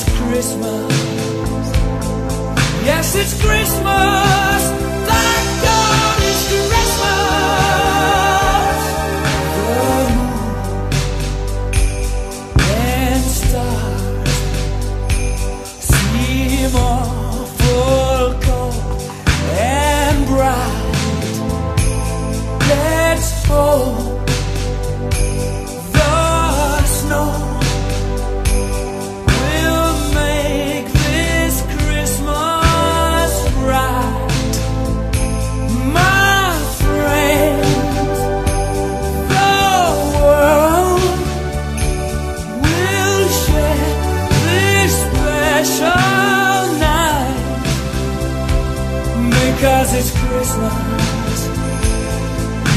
It's Christmas. Yes, it's Christmas. cause it's Christmas.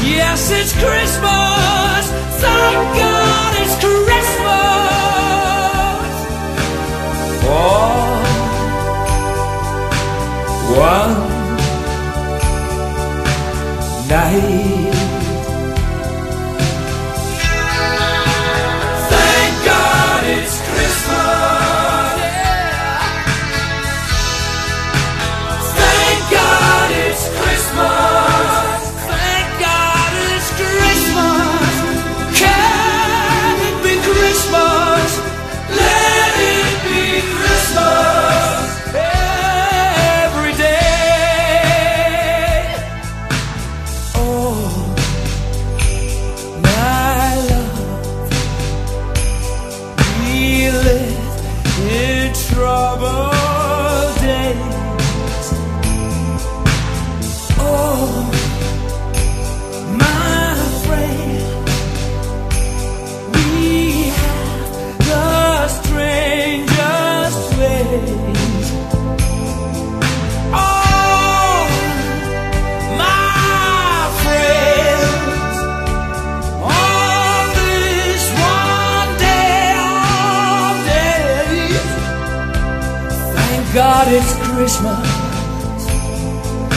Yes, it's Christmas. Thank God it's Christmas. For one night. trouble. God, it's Christmas.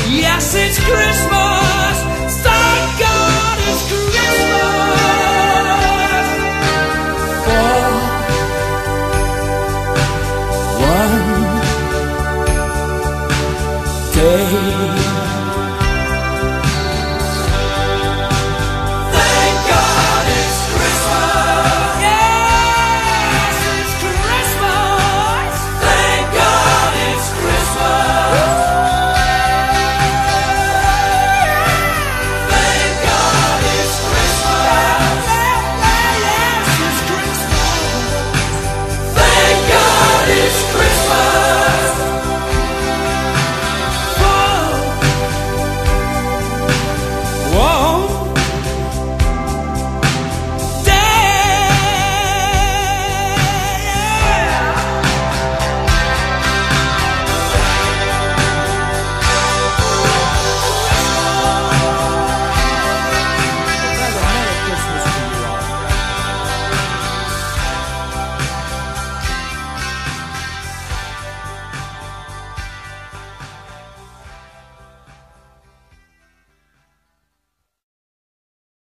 Yes, it's Christmas. Thank God, it's Christmas. For one day.